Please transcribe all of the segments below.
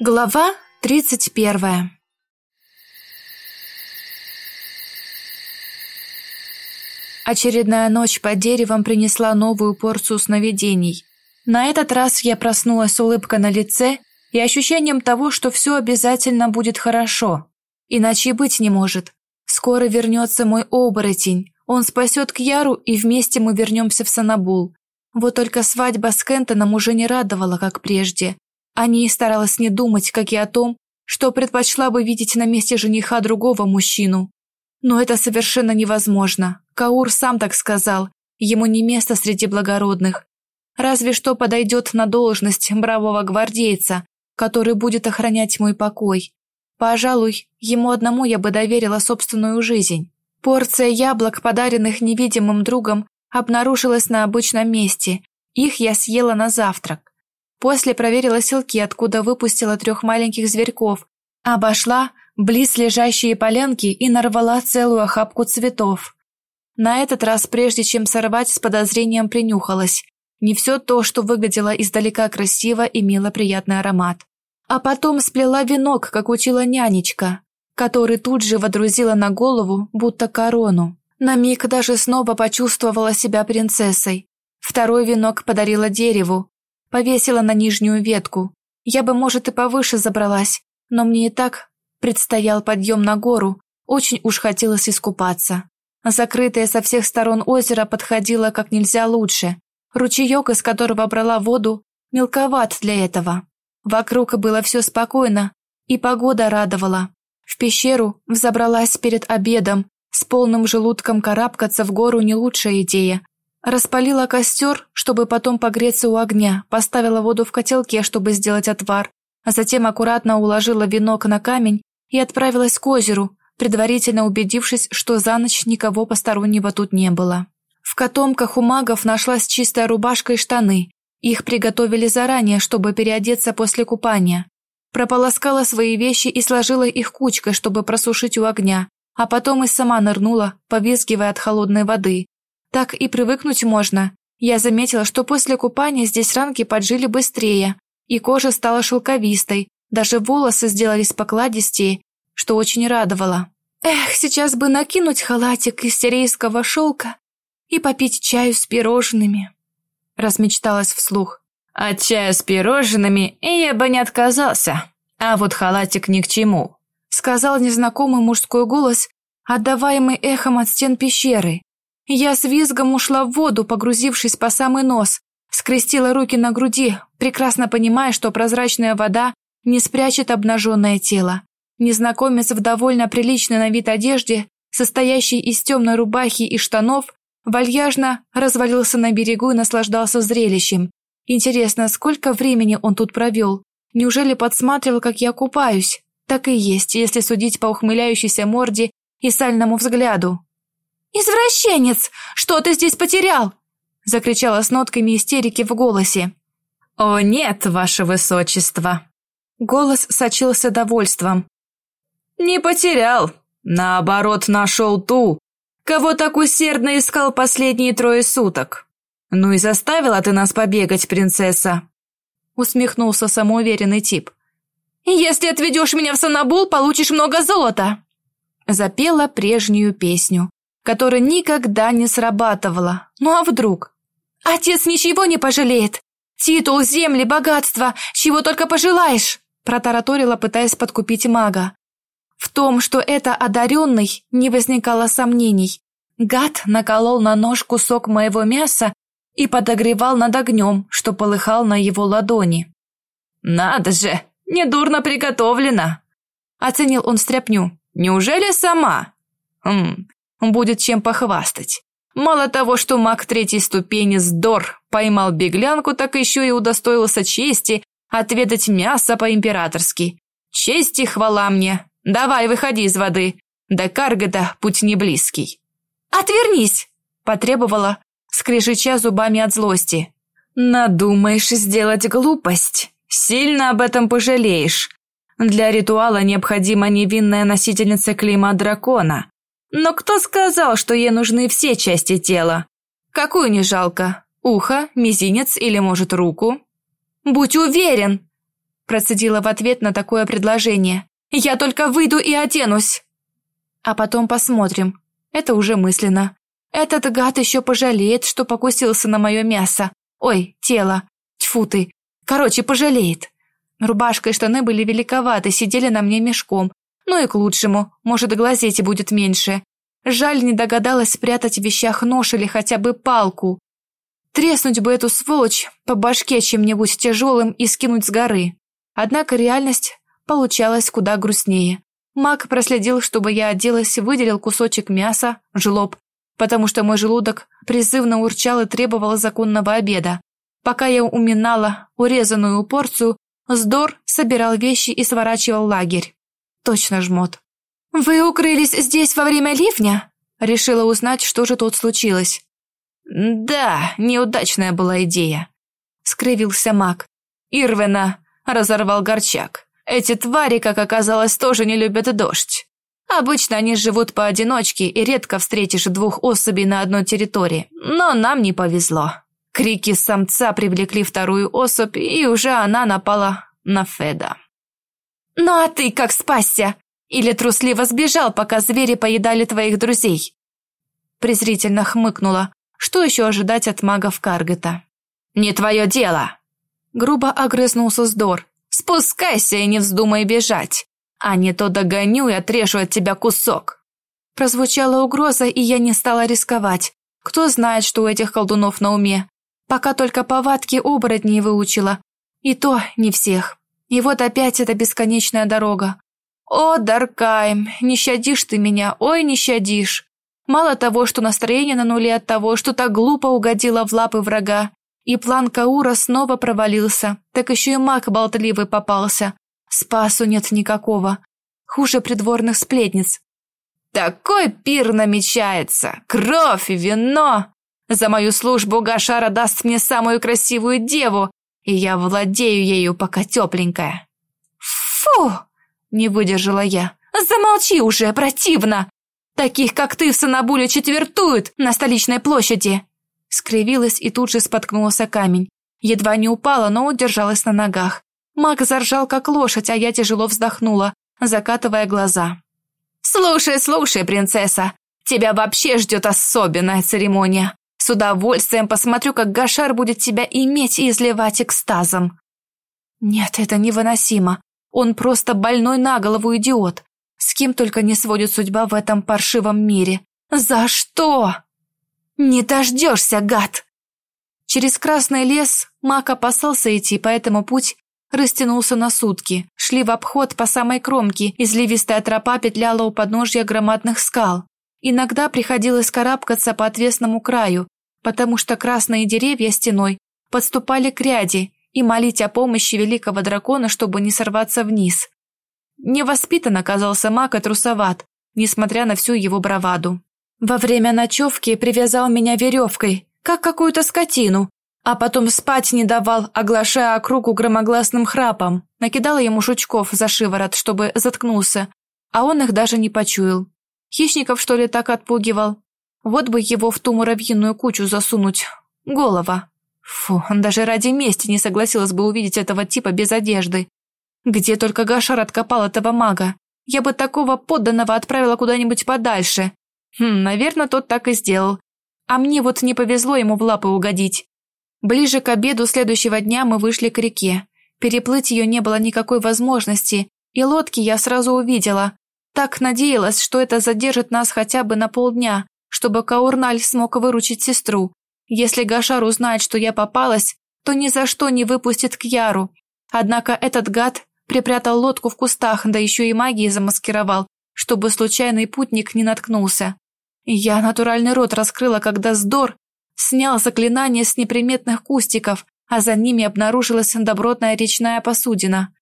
Глава тридцать первая Очередная ночь под деревом принесла новую порцию сновидений. На этот раз я проснулась с улыбкой на лице и ощущением того, что все обязательно будет хорошо. Иначе быть не может. Скоро вернется мой оборотень. Он спасет Кьяру, и вместе мы вернемся в Санабул. Вот только свадьба с Кентоном уже не радовала, как прежде. О ней старалась не думать, как и о том, что предпочла бы видеть на месте жениха другого мужчину. Но это совершенно невозможно. Каур сам так сказал, ему не место среди благородных. Разве что подойдет на должность бравого гвардейца, который будет охранять мой покой. Пожалуй, ему одному я бы доверила собственную жизнь. Порция яблок, подаренных невидимым другом, обнаружилась на обычном месте. Их я съела на завтрак. После проверила селки, откуда выпустила трех маленьких зверьков, обошла близ лежащие полянки и нарвала целую охапку цветов. На этот раз, прежде чем сорвать, с подозрением принюхалась. Не все то, что выглядело издалека красиво, имело приятный аромат. А потом сплела венок, как учила нянечка, который тут же водрузила на голову, будто корону. На миг даже снова почувствовала себя принцессой. Второй венок подарила дереву, повесила на нижнюю ветку. Я бы, может, и повыше забралась, но мне и так предстоял подъем на гору, очень уж хотелось искупаться. Закрытое со всех сторон озеро подходило как нельзя лучше. Ручеек, из которого брала воду, мелковат для этого. Вокруг было все спокойно, и погода радовала. В пещеру взобралась перед обедом, с полным желудком карабкаться в гору не лучшая идея, Распалила костер, чтобы потом погреться у огня, поставила воду в котелке, чтобы сделать отвар, а затем аккуратно уложила венок на камень и отправилась к озеру, предварительно убедившись, что за ночь никого постороннего тут не было. В котомках у магов нашлась чистая рубашка и штаны. Их приготовили заранее, чтобы переодеться после купания. Прополоскала свои вещи и сложила их кучкой, чтобы просушить у огня, а потом и сама нырнула, повизгивая от холодной воды, так и привыкнуть можно. Я заметила, что после купания здесь ранки поджили быстрее, и кожа стала шелковистой, даже волосы сделались покладистее, что очень радовало. Эх, сейчас бы накинуть халатик из сирийского шелка и попить чаю с пирожными. Размечталась вслух. От чая с пирожными я бы не отказался, а вот халатик ни к чему, сказал незнакомый мужской голос, отдаваемый эхом от стен пещеры. Я с визгом ушла в воду, погрузившись по самый нос, скрестила руки на груди, прекрасно понимая, что прозрачная вода не спрячет обнаженное тело. Незнакомец в довольно приличной на вид одежде, состоящей из темной рубахи и штанов, вальяжно развалился на берегу и наслаждался зрелищем. Интересно, сколько времени он тут провел? Неужели подсматривал, как я купаюсь? Так и есть, если судить по ухмыляющейся морде и сальному взгляду. «Извращенец! Что ты здесь потерял?» закричала с нотками истерики в голосе. «О нет, ваше высочество!» Голос сочился довольством. «Не потерял. Наоборот, нашел ту, кого так усердно искал последние трое суток. Ну и заставила ты нас побегать, принцесса!» Усмехнулся самоуверенный тип. «Если отведешь меня в Санабул, получишь много золота!» Запела прежнюю песню которая никогда не срабатывала. Ну а вдруг? Отец ничего не пожалеет. Титул, земли, богатство, чего только пожелаешь, протараторила, пытаясь подкупить мага. В том, что это одаренный, не возникало сомнений. Гад наколол на нож кусок моего мяса и подогревал над огнем, что полыхал на его ладони. «Надо же, недурно приготовлено!» Оценил он стряпню. «Неужели сама?» «Хм, Будет чем похвастать. Мало того, что маг третьей ступени Сдор поймал беглянку, так еще и удостоился чести отведать мясо по-императорски. Честь и хвала мне. Давай, выходи из воды. До Каргода путь не близкий. Отвернись, потребовала, скрежеща зубами от злости. Надумаешь сделать глупость, сильно об этом пожалеешь. Для ритуала необходима невинная носительница клейма дракона, но кто сказал, что ей нужны все части тела? Какую не жалко? Ухо, мизинец или, может, руку? Будь уверен, процедила в ответ на такое предложение. «Я только выйду и оденусь!» А потом посмотрим. Это уже мысленно. Этот гад еще пожалеет, что покусился на мое мясо. Ой, тело. Тьфу ты. Короче, пожалеет. Рубашка и штаны были великоваты, сидели на мне мешком. Ну и к лучшему, может, глазеть и будет меньше. Жаль, не догадалась спрятать в вещах нож или хотя бы палку. Треснуть бы эту сволочь по башке чем-нибудь тяжелым и скинуть с горы. Однако реальность получалась куда грустнее. Мак проследил, чтобы я оделась, выделил кусочек мяса, жлоб, потому что мой желудок призывно урчал и требовал законного обеда. Пока я уминала урезанную порцию, Здор собирал вещи и сворачивал лагерь. Точно жмот. «Вы укрылись здесь во время ливня?» Решила узнать, что же тут случилось. «Да, неудачная была идея», — скривился маг. «Ирвина разорвал горчак. Эти твари, как оказалось, тоже не любят дождь. Обычно они живут поодиночке и редко встретишь двух особей на одной территории, но нам не повезло. Крики самца привлекли вторую особь, и уже она напала на Феда. «Ну а ты как спасся? Или трусливо сбежал, пока звери поедали твоих друзей?» Презрительно хмыкнула. Что еще ожидать от магов Каргета? «Не твое дело!» Грубо огрызнулся Сдор. «Спускайся и не вздумай бежать, а не то догоню и отрежу от тебя кусок!» Прозвучала угроза, и я не стала рисковать. Кто знает, что у этих колдунов на уме. Пока только повадки оборотней выучила. И то не всех. И вот опять эта бесконечная дорога. О, Даркайм, не щадишь ты меня, ой, не щадишь. Мало того, что настроение на нуле от того, что так глупо угодила в лапы врага, и план Каура снова провалился, так еще и маг болтливый попался. Спасу нет никакого. Хуже придворных сплетниц. Такой пир намечается! Кровь и вино! За мою службу Гашара даст мне самую красивую деву, и я владею ею, пока тепленькая». «Фу!» – не выдержала я. «Замолчи уже, противно! Таких, как ты, в Санабуле четвертуют на столичной площади!» Скривилась и тут же споткнулся камень. Едва не упала, но удержалась на ногах. Маг заржал, как лошадь, а я тяжело вздохнула, закатывая глаза. «Слушай, слушай, принцесса, тебя вообще ждет особенная церемония. С удовольствием посмотрю, как Гашар будет тебя иметь и изливать экстазом. Нет, это невыносимо. Он просто больной на голову идиот. С кем только не сводит судьба в этом паршивом мире. За что? Не дождешься, гад! Через Красный лес Мак опасался идти, поэтому путь растянулся на сутки. Шли в обход по самой кромке, изливистая тропа петляла у подножья громадных скал. Иногда приходилось карабкаться по отвесному краю, потому что красные деревья стеной подступали к ряде и молить о помощи великого дракона, чтобы не сорваться вниз. Невоспитан оказался маг и трусоват, несмотря на всю его браваду. Во время ночевки привязал меня веревкой, как какую-то скотину, а потом спать не давал, оглашая округу громогласным храпом. Накидала ему жучков за шиворот, чтобы заткнулся, а он их даже не почуял. Хищников, что ли, так отпугивал? Вот бы его в ту муравьиную кучу засунуть. Голова. Фу, даже ради мести не согласилась бы увидеть этого типа без одежды. Где только Гашар откопал этого мага. Я бы такого подданного отправила куда-нибудь подальше. Хм, наверное, тот так и сделал. А мне вот не повезло ему в лапы угодить. Ближе к обеду следующего дня мы вышли к реке. Переплыть ее не было никакой возможности, и лодки я сразу увидела. Так надеялась, что это задержит нас хотя бы на полдня, чтобы Каурналь смог выручить сестру. Если Гашар узнает, что я попалась, то ни за что не выпустит к Яру. Однако этот гад припрятал лодку в кустах, да еще и магией замаскировал, чтобы случайный путник не наткнулся. Я натуральный рот раскрыла, когда Здор снял заклинание с неприметных кустиков, а за ними обнаружилась добротная речная посудина.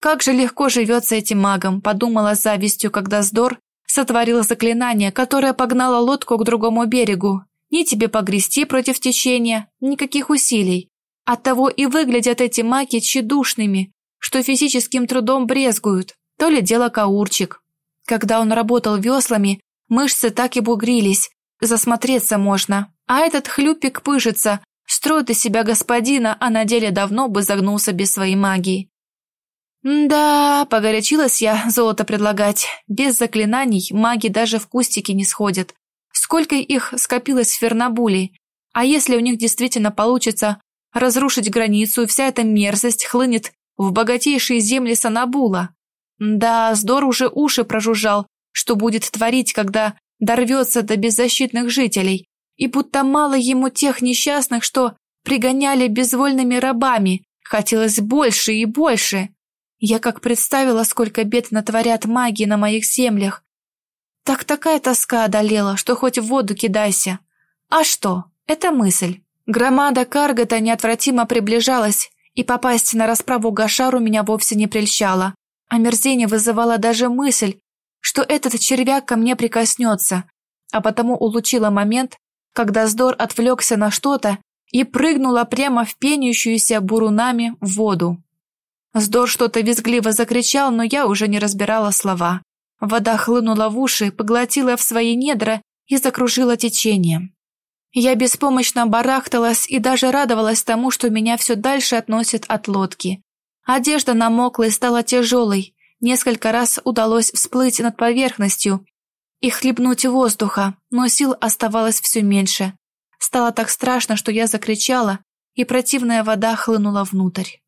Как же легко живется этим магом, подумала с завистью, когда Здор сотворил заклинание, которое погнало лодку к другому берегу. Ни тебе погрести против течения, никаких усилий. Оттого и выглядят эти маки тщедушными, что физическим трудом брезгуют. То ли дело Каурчик. Когда он работал веслами, мышцы так и бугрились, засмотреться можно. А этот хлюпик пыжится, строит из себя господина, а на деле давно бы загнулся без своей магии. Да, погорячилась я золото предлагать. Без заклинаний маги даже в кустики не сходят. Сколько их скопилось в Фернабуле? А если у них действительно получится разрушить границу, и вся эта мерзость хлынет в богатейшие земли Санабула? Да, Здор уже уши прожужжал, что будет творить, когда дорвется до беззащитных жителей. И будто мало ему тех несчастных, что пригоняли безвольными рабами. Хотелось больше и больше. Я как представила, сколько бед натворят маги на моих землях. Так такая тоска одолела, что хоть в воду кидайся. А что? Это мысль. Громада Каргота неотвратимо приближалась, и попасть на расправу Гашару меня вовсе не прельщало. Омерзение вызывала даже мысль, что этот червяк ко мне прикоснется, а потому улучила момент, когда Здор отвлекся на что-то и прыгнула прямо в пенящуюся бурунами воду. Здор что-то визгливо закричал, но я уже не разбирала слова. Вода хлынула в уши, поглотила в свои недра и закружила течением. Я беспомощно барахталась и даже радовалась тому, что меня все дальше относят от лодки. Одежда намокла и стала тяжелой. Несколько раз удалось всплыть над поверхностью и хлебнуть воздуха, но сил оставалось все меньше. Стало так страшно, что я закричала, и противная вода хлынула внутрь.